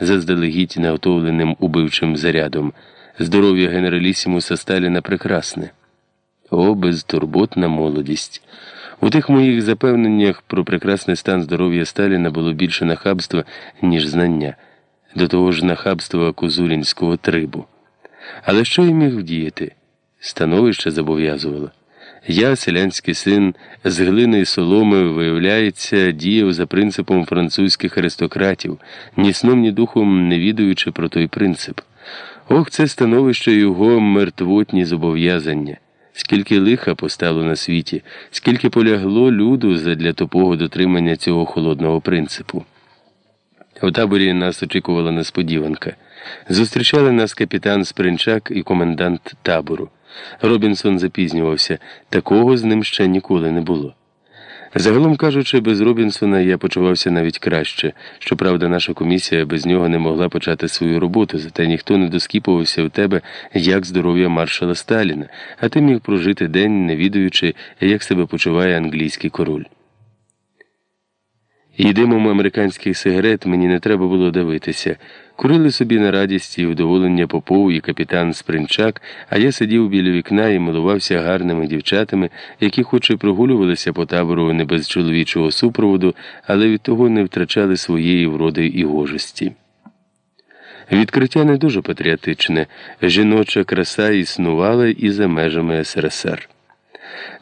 заздалегідь наготовленим убивчим зарядом. Здоров'я генералісімуса Сталіна прекрасне. О, безтурботна молодість. У тих моїх запевненнях про прекрасний стан здоров'я Сталіна було більше нахабства, ніж знання, до того ж нахабства козулінського трибу. Але що я міг вдіяти? Становище зобов'язувало. Я, селянський син, з глини й соломи, виявляється, діяв за принципом французьких аристократів, ні сном, ні духом не відаючи про той принцип. Ох, це становище його мертвотні зобов'язання. Скільки лиха постало на світі, скільки полягло люду задля тупого дотримання цього холодного принципу. У таборі нас очікувала несподіванка. Зустрічали нас капітан Спринчак і комендант табору. Робінсон запізнювався, такого з ним ще ніколи не було. Загалом кажучи, без Робінсона я почувався навіть краще. Щоправда, наша комісія без нього не могла почати свою роботу, зате ніхто не доскіпувався в тебе, як здоров'я маршала Сталіна, а ти міг прожити день, не відаючи, як себе почуває англійський король. І димом американських сигарет мені не треба було дивитися. Курили собі на радість і вдоволення Попов і капітан Спринчак, а я сидів біля вікна і милувався гарними дівчатами, які хоч і прогулювалися по табору не без чоловічого супроводу, але від того не втрачали своєї вроди і гожості. Відкриття не дуже патріотичне, жіноча краса існувала і за межами СРСР.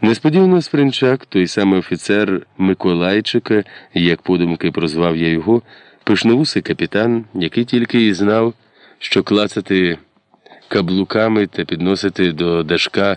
Несподівано Спринчак, той самий офіцер Миколайчика, як подумки прозвав я його, пишновусий капітан, який тільки і знав, що клацати каблуками та підносити до дашка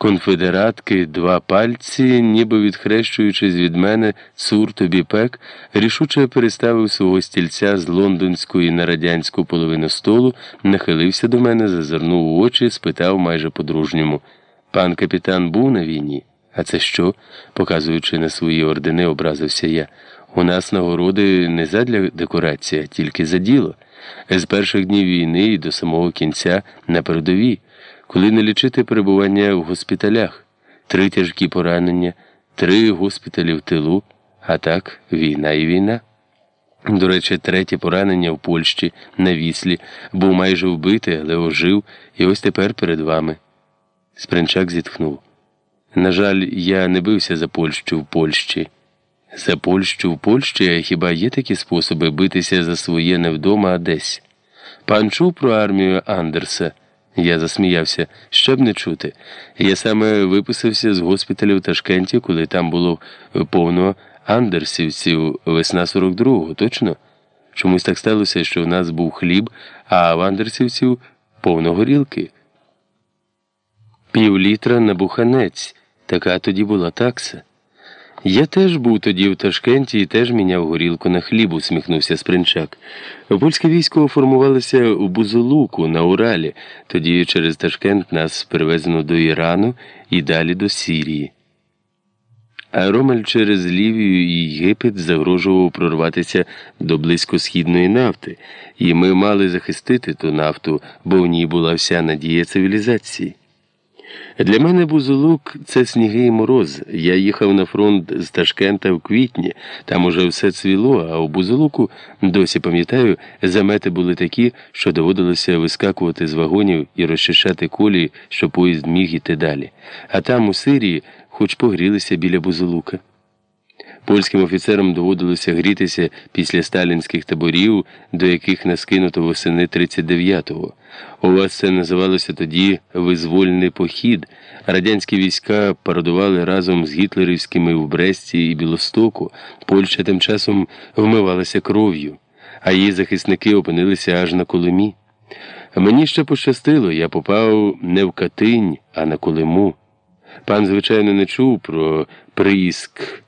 конфедератки два пальці, ніби відхрещуючись від мене, цур тобі пек, рішуче переставив свого стільця з лондонської на радянську половину столу, нахилився до мене, зазирнув у очі, спитав майже по-дружньому. Пан капітан був на війні. А це що? показуючи на свої ордени, образився я. У нас нагороди не задля декорації, а тільки за діло. З перших днів війни і до самого кінця на передовій, коли не лічити перебування в госпіталях, три тяжкі поранення, три госпіталі в тилу, а так війна і війна. До речі, третє поранення в Польщі на віслі, був майже вбитий, але ожив, і ось тепер перед вами. Спринчак зітхнув. На жаль, я не бився за Польщу в Польщі. За Польщу в Польщі а хіба є такі способи битися за своє не вдома, а десь? Пан чув про армію Андерса. Я засміявся, щоб не чути. Я саме виписався з госпіталю в Ташкенті, коли там було повно андерсівців весна 42-го, точно? Чомусь так сталося, що в нас був хліб, а в андерсівців повно горілки. Пів літра на буханець, така тоді була такса. Я теж був тоді в Ташкенті і теж міняв горілку на хліб, усміхнувся Спринчак. Польське військо формувалося у Бузулуку на Уралі, тоді через Ташкент нас привезено до Ірану і далі до Сірії. А Ромель через Лівію і Єгипет загрожував прорватися до близькосхідної нафти, і ми мали захистити ту нафту, бо в ній була вся надія цивілізації. Для мене Бузулук це сніги і мороз. Я їхав на фронт з Ташкента в квітні, там уже все цвіло, а у Бузулуку, досі пам'ятаю, замети були такі, що доводилося вискакувати з вагонів і розчищати колії, щоб поїзд міг іти далі. А там, у Сирії, хоч погрілися біля Бузулука. Польським офіцерам доводилося грітися після сталінських таборів, до яких нас кинуто восени 39-го. У вас це називалося тоді визвольний похід. Радянські війська парадували разом з гітлерівськими в Бресті і Білостоку. Польща тим часом вмивалася кров'ю, а її захисники опинилися аж на Колимі. Мені ще пощастило, я попав не в Катинь, а на Колиму. Пан, звичайно, не чув про приїзк.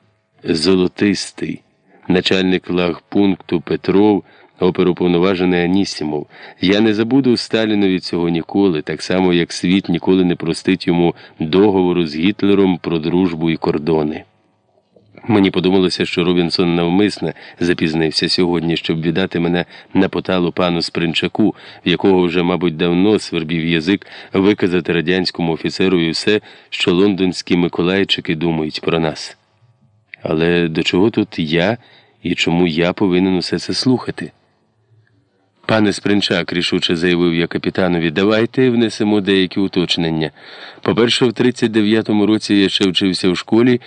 Золотистий, начальник лагпункту Петров, оперуповноважений Анісімов. Я не забуду Сталінові цього ніколи, так само, як світ ніколи не простить йому договору з Гітлером про дружбу і кордони. Мені подумалося, що Робінсон навмисне запізнився сьогодні, щоб віддати мене на поталу пану Спринчаку, в якого вже, мабуть, давно свербів язик виказати радянському офіцеру і все, що лондонські миколайчики думають про нас. Але до чого тут я і чому я повинен усе це слухати? Пане Спринчак, рішуче заявив я капітанові, давайте внесемо деякі уточнення. По-перше, в 39-му році я ще вчився в школі